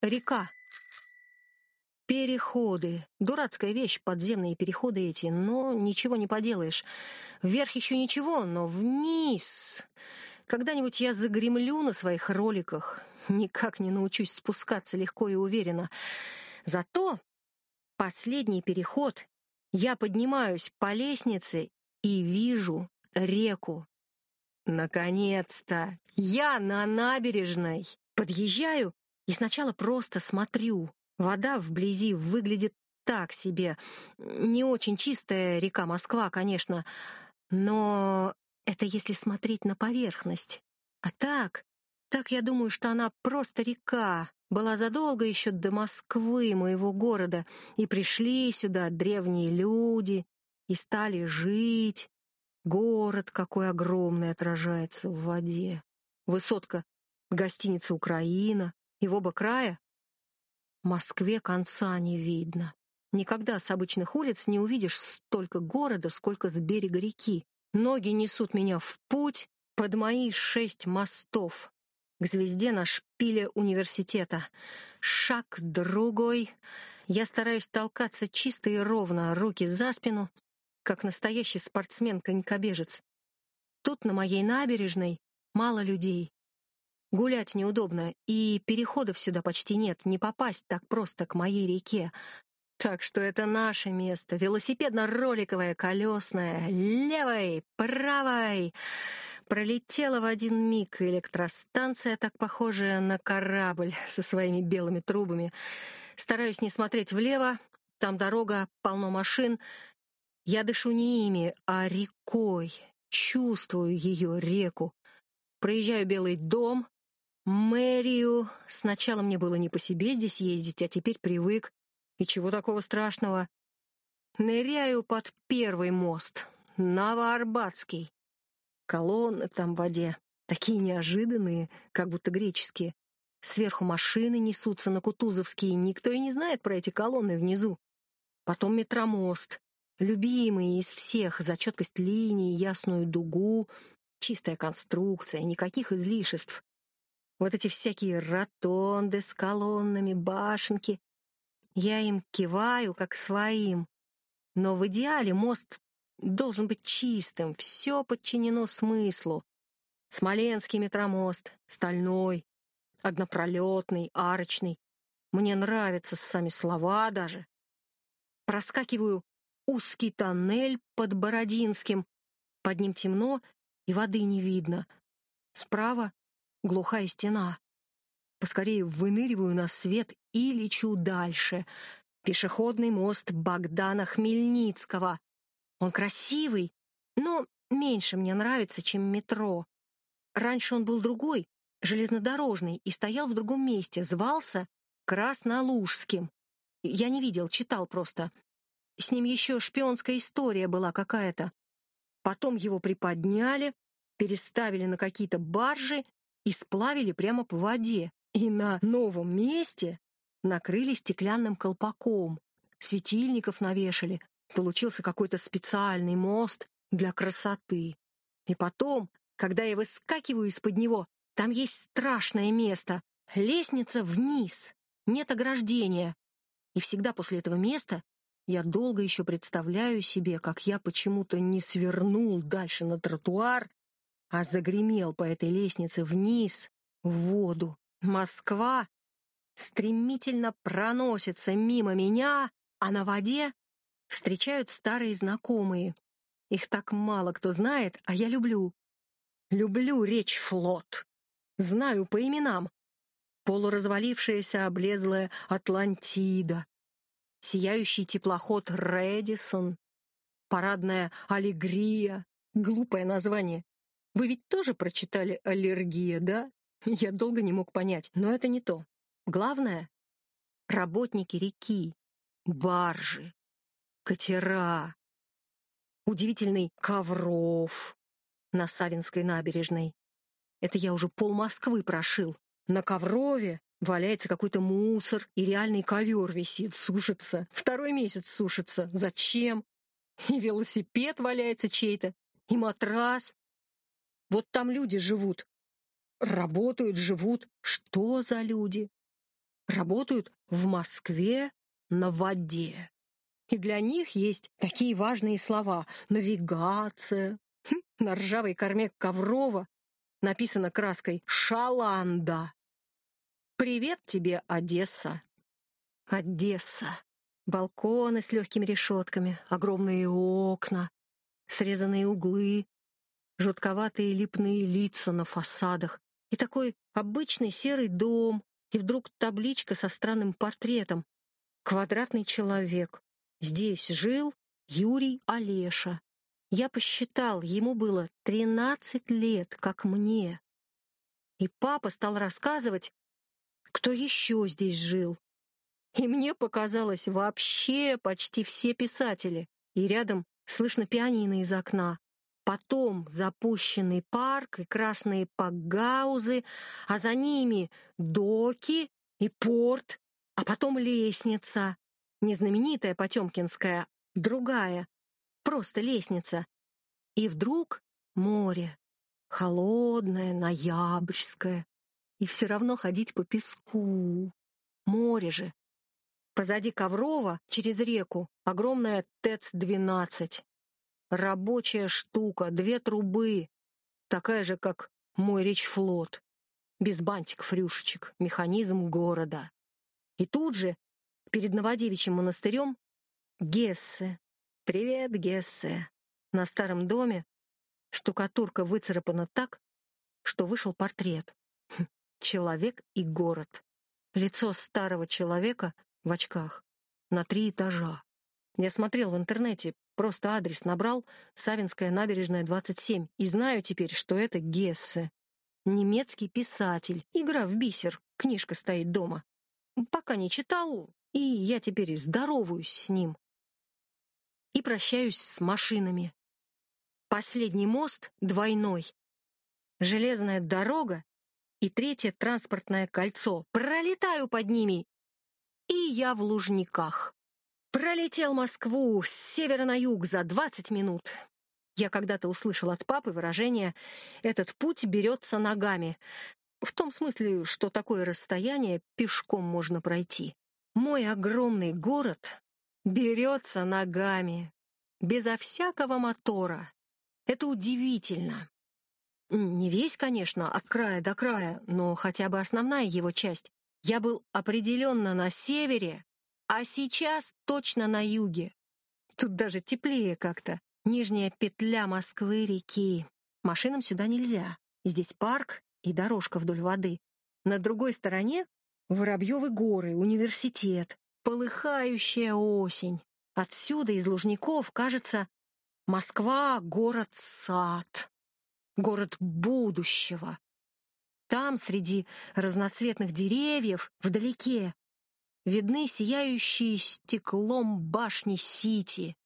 Река. Переходы. Дурацкая вещь, подземные переходы эти, но ничего не поделаешь. Вверх еще ничего, но вниз... Когда-нибудь я загремлю на своих роликах. Никак не научусь спускаться легко и уверенно. Зато последний переход я поднимаюсь по лестнице и вижу реку. Наконец-то! Я на набережной! Подъезжаю и сначала просто смотрю. Вода вблизи выглядит так себе. Не очень чистая река Москва, конечно, но это если смотреть на поверхность. А так, так я думаю, что она просто река. Была задолго еще до Москвы, моего города, и пришли сюда древние люди, и стали жить. Город какой огромный отражается в воде. Высотка гостиница «Украина», и в оба края Москве конца не видно. Никогда с обычных улиц не увидишь столько города, сколько с берега реки. Ноги несут меня в путь под мои шесть мостов. К звезде на шпиле университета. Шаг другой. Я стараюсь толкаться чисто и ровно, руки за спину, как настоящий спортсмен-конькобежец. Тут на моей набережной мало людей. Гулять неудобно, и переходов сюда почти нет, не попасть так просто к моей реке. Так что это наше место, велосипедно-роликовое, колесное, левой, правой. Пролетела в один миг электростанция, так похожая на корабль со своими белыми трубами. Стараюсь не смотреть влево, там дорога, полно машин. Я дышу не ими, а рекой, чувствую ее, реку. Проезжаю Белый дом, мэрию. Сначала мне было не по себе здесь ездить, а теперь привык. И чего такого страшного? Ныряю под первый мост, Новоарбатский. Колонны там в воде, такие неожиданные, как будто греческие. Сверху машины несутся на Кутузовский, никто и не знает про эти колонны внизу. Потом метромост, любимый из всех за четкость линий, ясную дугу, чистая конструкция, никаких излишеств. Вот эти всякие ротонды с колоннами, башенки. Я им киваю, как своим. Но в идеале мост должен быть чистым, все подчинено смыслу. Смоленский метромост, стальной, однопролетный, арочный. Мне нравятся сами слова даже. Проскакиваю узкий тоннель под Бородинским. Под ним темно, и воды не видно. Справа глухая стена. Поскорее выныриваю на свет и лечу дальше. Пешеходный мост Богдана Хмельницкого. Он красивый, но меньше мне нравится, чем метро. Раньше он был другой, железнодорожный, и стоял в другом месте, звался Краснолужским. Я не видел, читал просто. С ним еще шпионская история была какая-то. Потом его приподняли, переставили на какие-то баржи и сплавили прямо по воде. И на новом месте накрыли стеклянным колпаком, светильников навешали. Получился какой-то специальный мост для красоты. И потом, когда я выскакиваю из-под него, там есть страшное место. Лестница вниз, нет ограждения. И всегда после этого места я долго еще представляю себе, как я почему-то не свернул дальше на тротуар а загремел по этой лестнице вниз, в воду. Москва стремительно проносится мимо меня, а на воде встречают старые знакомые. Их так мало кто знает, а я люблю. Люблю речь флот. Знаю по именам. Полуразвалившаяся облезлая Атлантида, сияющий теплоход Редисон, парадная Аллегрия, глупое название, вы ведь тоже прочитали «Аллергия», да? Я долго не мог понять, но это не то. Главное — работники реки, баржи, катера, удивительный Ковров на Савинской набережной. Это я уже пол Москвы прошил. На Коврове валяется какой-то мусор, и реальный ковер висит, сушится. Второй месяц сушится. Зачем? И велосипед валяется чей-то, и матрас, вот там люди живут. Работают, живут. Что за люди? работают в Москве на воде. И для них есть такие важные слова — навигация. Хм, на ржавой корме Коврова написано краской «Шаланда». «Привет тебе, Одесса». Одесса. Балконы с легкими решетками, огромные окна, срезанные углы, жутковатые липные лица на фасадах и такой обычный серый дом, и вдруг табличка со странным портретом. Квадратный человек. Здесь жил Юрий Олеша. Я посчитал, ему было тринадцать лет, как мне. И папа стал рассказывать, кто еще здесь жил. И мне показалось вообще почти все писатели. И рядом слышно пианино из окна. Потом запущенный парк и красные пагаузы, а за ними доки и порт, а потом лестница. Не знаменитая Потемкинская, другая, просто лестница. И вдруг море, холодное, ноябрьское, и все равно ходить по песку. Море же. Позади Коврова, через реку, огромная ТЭЦ-12. Рабочая штука, две трубы, такая же, как мой речфлот. Без бантиков-рюшечек, механизм города. И тут же, перед Новодевичьим монастырем, Гессе. Привет, Гессе. На старом доме штукатурка выцарапана так, что вышел портрет. Хм, человек и город. Лицо старого человека в очках. На три этажа. Я смотрел в интернете, просто адрес набрал, Савинская набережная, 27, и знаю теперь, что это Гессе. Немецкий писатель, игра в бисер, книжка стоит дома. Пока не читал, и я теперь здороваюсь с ним. И прощаюсь с машинами. Последний мост двойной. Железная дорога и третье транспортное кольцо. Пролетаю под ними, и я в Лужниках. Пролетел Москву с севера на юг за 20 минут. Я когда-то услышал от папы выражение «этот путь берется ногами», в том смысле, что такое расстояние пешком можно пройти. Мой огромный город берется ногами, безо всякого мотора. Это удивительно. Не весь, конечно, от края до края, но хотя бы основная его часть. Я был определенно на севере, а сейчас точно на юге. Тут даже теплее как-то. Нижняя петля Москвы-реки. Машинам сюда нельзя. Здесь парк и дорожка вдоль воды. На другой стороне — Воробьевы горы, университет, полыхающая осень. Отсюда, из Лужников, кажется, Москва — город-сад, город будущего. Там, среди разноцветных деревьев, вдалеке, видны сияющие стеклом башни Сити.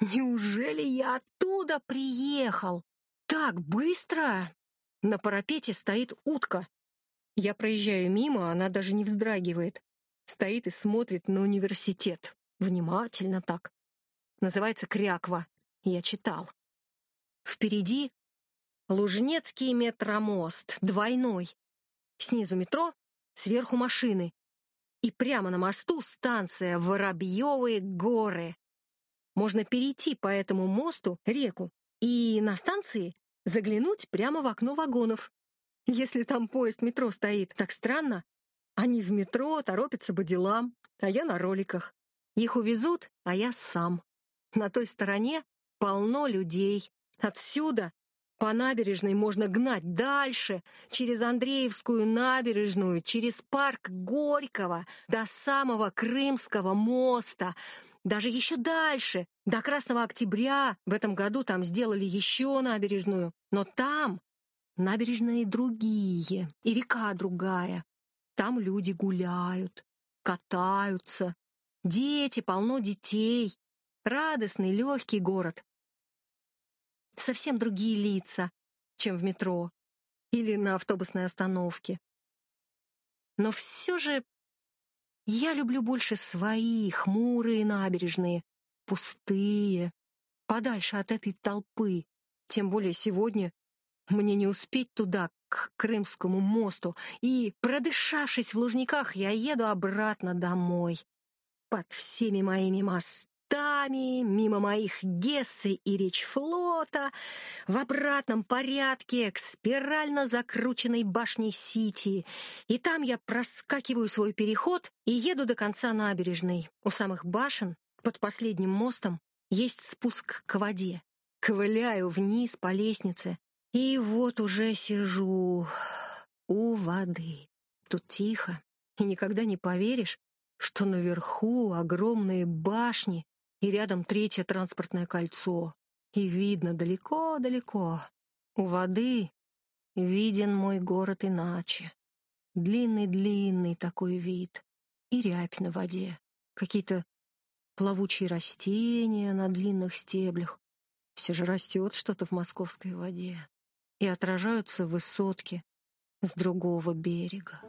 Неужели я оттуда приехал? Так быстро? На парапете стоит утка. Я проезжаю мимо, она даже не вздрагивает. Стоит и смотрит на университет. Внимательно так. Называется Кряква. Я читал. Впереди Лужнецкий метромост, двойной. Снизу метро, сверху машины. И прямо на мосту станция Воробьевые горы. Можно перейти по этому мосту реку и на станции заглянуть прямо в окно вагонов. Если там поезд метро стоит, так странно. Они в метро торопятся по делам, а я на роликах. Их увезут, а я сам. На той стороне полно людей. Отсюда по набережной можно гнать дальше, через Андреевскую набережную, через парк Горького, до самого Крымского моста, даже еще дальше, до Красного Октября. В этом году там сделали еще набережную. Но там набережные другие, и река другая. Там люди гуляют, катаются. Дети, полно детей. Радостный, легкий город совсем другие лица, чем в метро или на автобусной остановке. Но все же я люблю больше свои хмурые набережные, пустые, подальше от этой толпы. Тем более сегодня Мне не успеть туда, к Крымскому мосту, и, продышавшись в Лужниках, я еду обратно домой. Под всеми моими мостами, мимо моих Гессы и Речфлота, в обратном порядке к спирально закрученной башне Сити. И там я проскакиваю свой переход и еду до конца набережной. У самых башен, под последним мостом, есть спуск к воде. Ковыляю вниз по лестнице, и вот уже сижу у воды. Тут тихо, и никогда не поверишь, что наверху огромные башни и рядом третье транспортное кольцо. И видно далеко-далеко. У воды виден мой город иначе. Длинный-длинный такой вид. И рябь на воде. Какие-то плавучие растения на длинных стеблях. Все же растет что-то в московской воде и отражаются высотки с другого берега.